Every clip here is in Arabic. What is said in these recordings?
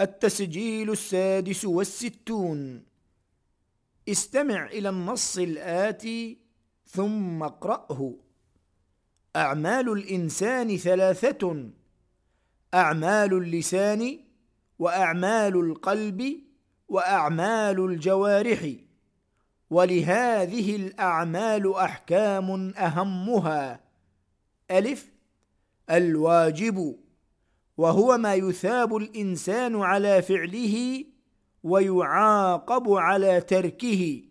التسجيل السادس والستون. استمع إلى النص الآتي ثم اقرأه. أعمال الإنسان ثلاثة. أعمال اللسان وأعمال القلب وأعمال الجوارح. ولهذه الأعمال أحكام أهمها. ألف. الواجب وهو ما يثاب الإنسان على فعله ويعاقب على تركه.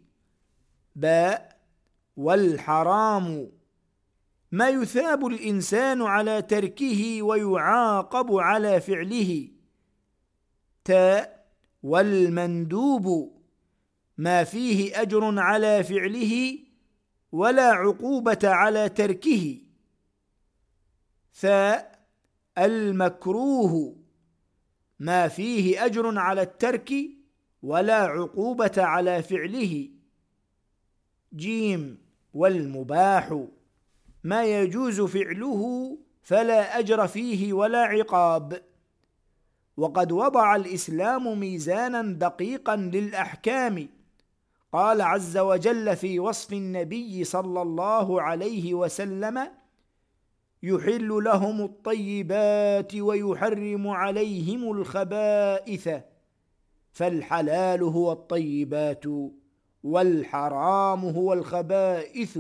باء والحرام. ما يثاب الإنسان على تركه ويعاقب على فعله. تاء والمندوب. ما فيه أجر على فعله ولا عقوبة على تركه. ثاء المكروه ما فيه أجر على الترك ولا عقوبة على فعله. جيم والمباح. ما يجوز فعله فلا أجر فيه ولا عقاب. وقد وضع الإسلام ميزانا دقيقا للأحكام. قال عز وجل في وصف النبي صلى الله عليه وسلم يحل لهم الطيبات ويحرم عليهم الخبائث. فالحلال هو الطيبات والحرام هو الخبائث.